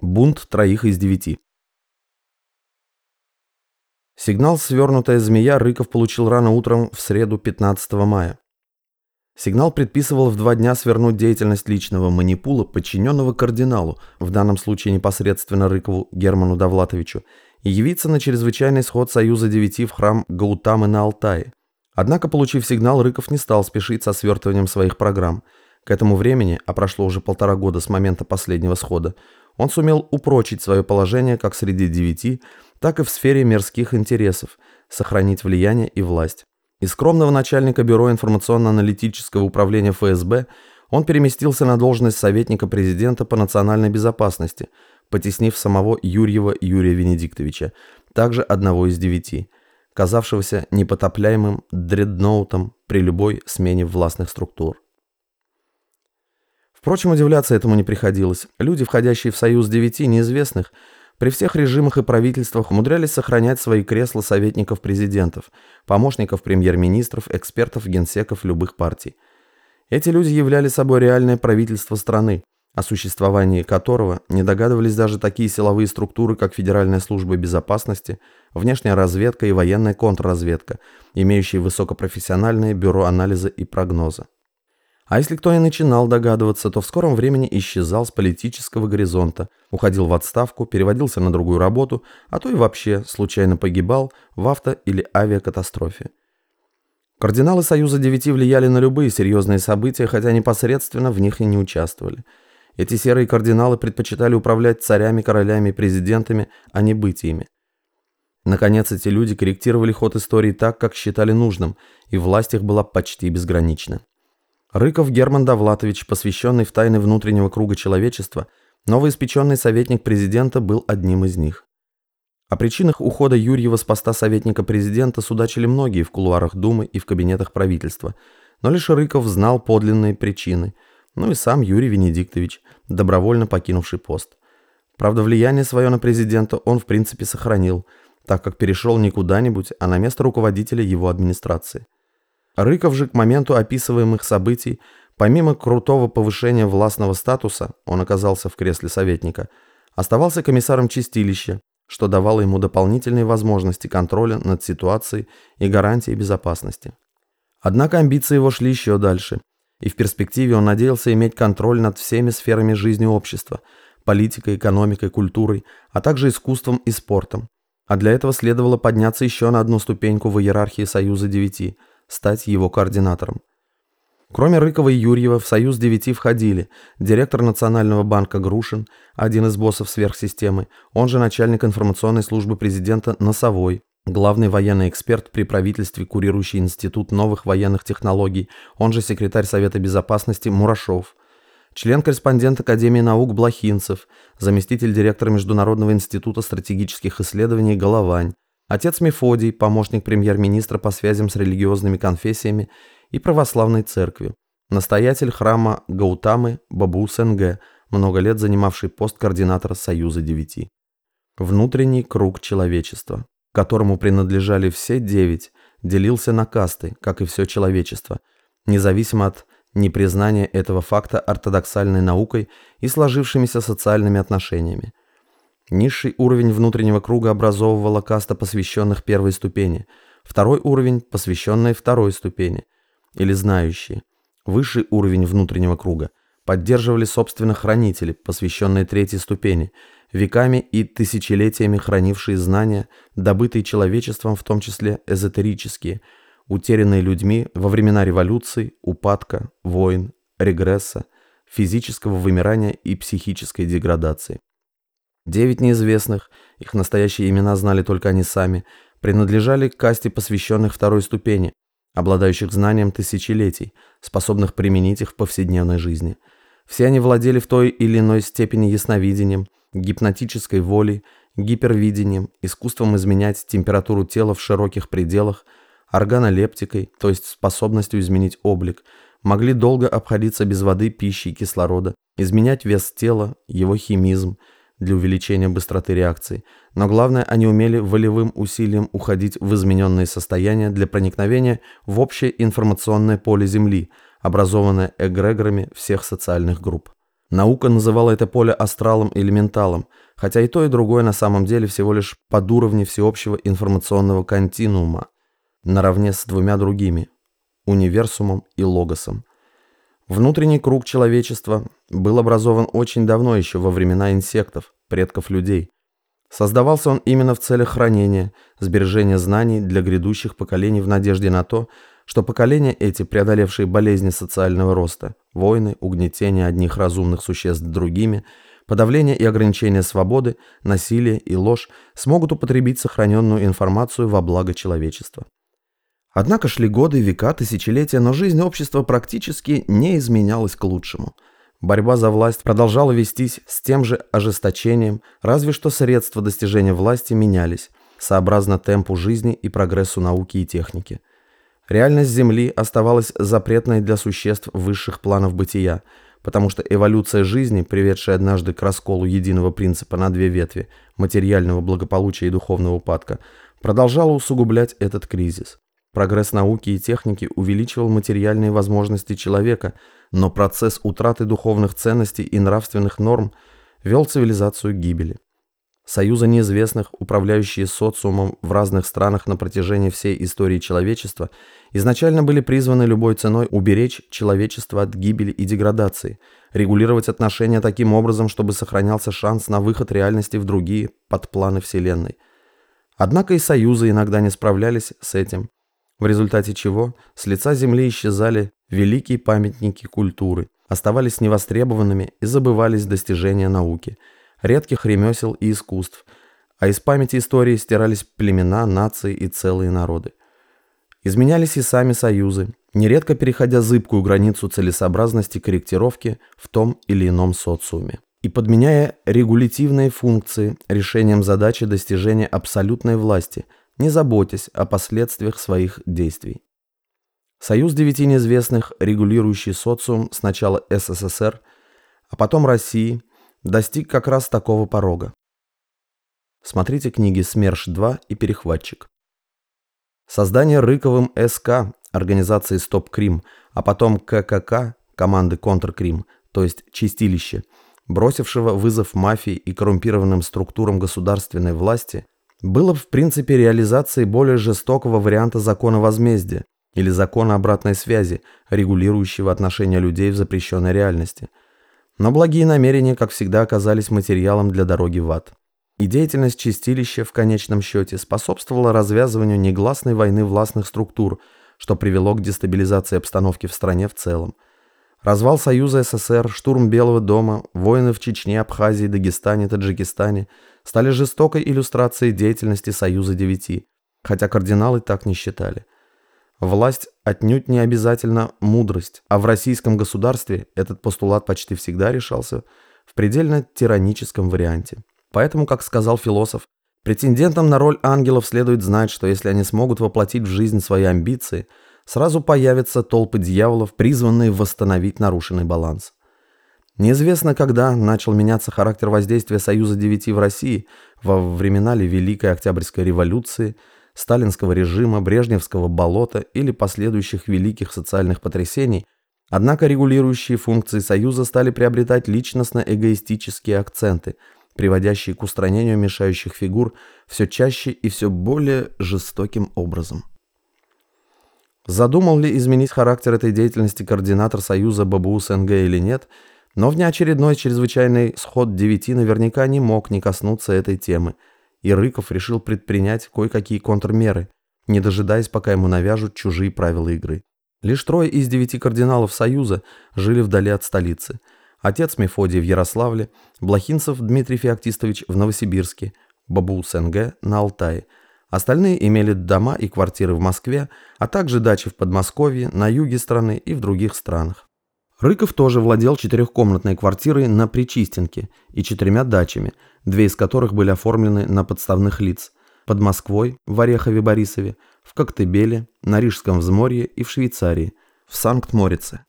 Бунт троих из девяти. Сигнал «Свернутая змея» Рыков получил рано утром в среду 15 мая. Сигнал предписывал в два дня свернуть деятельность личного манипула, подчиненного кардиналу, в данном случае непосредственно Рыкову Герману Довлатовичу, и явиться на чрезвычайный сход Союза Девяти в храм Гаутамы на Алтае. Однако, получив сигнал, Рыков не стал спешить со свертыванием своих программ. К этому времени, а прошло уже полтора года с момента последнего схода, он сумел упрочить свое положение как среди девяти, так и в сфере мирских интересов, сохранить влияние и власть. Из скромного начальника Бюро информационно-аналитического управления ФСБ он переместился на должность советника президента по национальной безопасности, потеснив самого Юрьева Юрия Венедиктовича, также одного из девяти, казавшегося непотопляемым дредноутом при любой смене властных структур. Впрочем, удивляться этому не приходилось. Люди, входящие в союз девяти неизвестных, при всех режимах и правительствах умудрялись сохранять свои кресла советников президентов, помощников премьер-министров, экспертов, генсеков любых партий. Эти люди являли собой реальное правительство страны, о существовании которого не догадывались даже такие силовые структуры, как Федеральная служба безопасности, внешняя разведка и военная контрразведка, имеющие высокопрофессиональное бюро анализа и прогноза. А если кто и начинал догадываться, то в скором времени исчезал с политического горизонта, уходил в отставку, переводился на другую работу, а то и вообще случайно погибал в авто- или авиакатастрофе. Кардиналы Союза Девяти влияли на любые серьезные события, хотя непосредственно в них и не участвовали. Эти серые кардиналы предпочитали управлять царями, королями президентами, а не быть ими. Наконец, эти люди корректировали ход истории так, как считали нужным, и власть их была почти безгранична. Рыков Герман Давлатович, посвященный в тайны внутреннего круга человечества, новоиспеченный советник президента, был одним из них. О причинах ухода Юрьева с поста советника президента судачили многие в кулуарах Думы и в кабинетах правительства, но лишь Рыков знал подлинные причины, ну и сам Юрий Венедиктович, добровольно покинувший пост. Правда, влияние свое на президента он в принципе сохранил, так как перешел не куда-нибудь, а на место руководителя его администрации. Рыков же к моменту описываемых событий, помимо крутого повышения властного статуса, он оказался в кресле советника, оставался комиссаром чистилища, что давало ему дополнительные возможности контроля над ситуацией и гарантии безопасности. Однако амбиции его шли еще дальше, и в перспективе он надеялся иметь контроль над всеми сферами жизни общества, политикой, экономикой, культурой, а также искусством и спортом. А для этого следовало подняться еще на одну ступеньку в иерархии Союза Девяти – стать его координатором. Кроме Рыкова и Юрьева в «Союз девяти» входили директор Национального банка Грушин, один из боссов сверхсистемы, он же начальник информационной службы президента Носовой, главный военный эксперт при правительстве, курирующий Институт новых военных технологий, он же секретарь Совета безопасности Мурашов, член-корреспондент Академии наук Блохинцев, заместитель директора Международного института стратегических исследований Головань, Отец Мефодий, помощник премьер-министра по связям с религиозными конфессиями и православной церковью. Настоятель храма Гаутамы Бабу Сенге, много лет занимавший пост координатора Союза Девяти. Внутренний круг человечества, которому принадлежали все девять, делился на касты, как и все человечество, независимо от непризнания этого факта ортодоксальной наукой и сложившимися социальными отношениями. Низший уровень внутреннего круга образовывала каста посвященных первой ступени, второй уровень – посвященные второй ступени, или знающие. Высший уровень внутреннего круга поддерживали собственно хранители, посвященные третьей ступени, веками и тысячелетиями хранившие знания, добытые человечеством, в том числе эзотерические, утерянные людьми во времена революций, упадка, войн, регресса, физического вымирания и психической деградации. Девять неизвестных, их настоящие имена знали только они сами, принадлежали к касте посвященных второй ступени, обладающих знанием тысячелетий, способных применить их в повседневной жизни. Все они владели в той или иной степени ясновидением, гипнотической волей, гипервидением, искусством изменять температуру тела в широких пределах, органолептикой, то есть способностью изменить облик, могли долго обходиться без воды, пищи и кислорода, изменять вес тела, его химизм, для увеличения быстроты реакции, но главное, они умели волевым усилием уходить в измененные состояния для проникновения в общее информационное поле Земли, образованное эгрегорами всех социальных групп. Наука называла это поле астралом или менталом, хотя и то, и другое на самом деле всего лишь под уровни всеобщего информационного континуума, наравне с двумя другими – универсумом и логосом. Внутренний круг человечества был образован очень давно еще во времена инсектов, предков людей. Создавался он именно в целях хранения, сбережения знаний для грядущих поколений в надежде на то, что поколения эти, преодолевшие болезни социального роста, войны, угнетение одних разумных существ другими, подавление и ограничение свободы, насилие и ложь, смогут употребить сохраненную информацию во благо человечества. Однако шли годы, века, тысячелетия, но жизнь общества практически не изменялась к лучшему. Борьба за власть продолжала вестись с тем же ожесточением, разве что средства достижения власти менялись, сообразно темпу жизни и прогрессу науки и техники. Реальность Земли оставалась запретной для существ высших планов бытия, потому что эволюция жизни, приведшая однажды к расколу единого принципа на две ветви – материального благополучия и духовного упадка, продолжала усугублять этот кризис. Прогресс науки и техники увеличивал материальные возможности человека, но процесс утраты духовных ценностей и нравственных норм вел цивилизацию к гибели. Союзы неизвестных, управляющие социумом в разных странах на протяжении всей истории человечества, изначально были призваны любой ценой уберечь человечество от гибели и деградации, регулировать отношения таким образом, чтобы сохранялся шанс на выход реальности в другие подпланы Вселенной. Однако и союзы иногда не справлялись с этим, в результате чего с лица Земли исчезали великие памятники культуры, оставались невостребованными и забывались достижения науки – редких ремесел и искусств, а из памяти истории стирались племена, нации и целые народы. Изменялись и сами союзы, нередко переходя зыбкую границу целесообразности корректировки в том или ином социуме и подменяя регулятивные функции решением задачи достижения абсолютной власти, не заботясь о последствиях своих действий. Союз девяти неизвестных, регулирующий социум сначала СССР, а потом России, достиг как раз такого порога. Смотрите книги «СМЕРШ-2» и «Перехватчик». Создание Рыковым СК, организации «Стоп Крим», а потом ККК, команды «Контркрим», то есть «Чистилище», бросившего вызов мафии и коррумпированным структурам государственной власти, было в принципе реализацией более жестокого варианта закона возмездия или закона обратной связи, регулирующего отношения людей в запрещенной реальности – но благие намерения, как всегда, оказались материалом для дороги в ад. И деятельность чистилища в конечном счете способствовала развязыванию негласной войны властных структур, что привело к дестабилизации обстановки в стране в целом. Развал Союза СССР, штурм Белого дома, войны в Чечне, Абхазии, Дагестане, Таджикистане стали жестокой иллюстрацией деятельности Союза Девяти, хотя кардиналы так не считали. Власть отнюдь не обязательно мудрость, а в российском государстве этот постулат почти всегда решался в предельно тираническом варианте. Поэтому, как сказал философ, претендентам на роль ангелов следует знать, что если они смогут воплотить в жизнь свои амбиции, сразу появятся толпы дьяволов, призванные восстановить нарушенный баланс. Неизвестно, когда начал меняться характер воздействия Союза Девяти в России, во времена ли Великой Октябрьской революции – сталинского режима, брежневского болота или последующих великих социальных потрясений, однако регулирующие функции Союза стали приобретать личностно-эгоистические акценты, приводящие к устранению мешающих фигур все чаще и все более жестоким образом. Задумал ли изменить характер этой деятельности координатор Союза ББУ СНГ или нет, но внеочередной чрезвычайный сход девяти наверняка не мог не коснуться этой темы – и Рыков решил предпринять кое-какие контрмеры, не дожидаясь, пока ему навяжут чужие правила игры. Лишь трое из девяти кардиналов Союза жили вдали от столицы. Отец Мефодий в Ярославле, Блохинцев Дмитрий Феоктистович в Новосибирске, Бабу СНГ на Алтае. Остальные имели дома и квартиры в Москве, а также дачи в Подмосковье, на юге страны и в других странах. Рыков тоже владел четырехкомнатной квартирой на Причистенке и четырьмя дачами, две из которых были оформлены на подставных лиц под Москвой, в Орехове-Борисове, в Коктебеле, на Рижском взморье и в Швейцарии, в Санкт-Морице.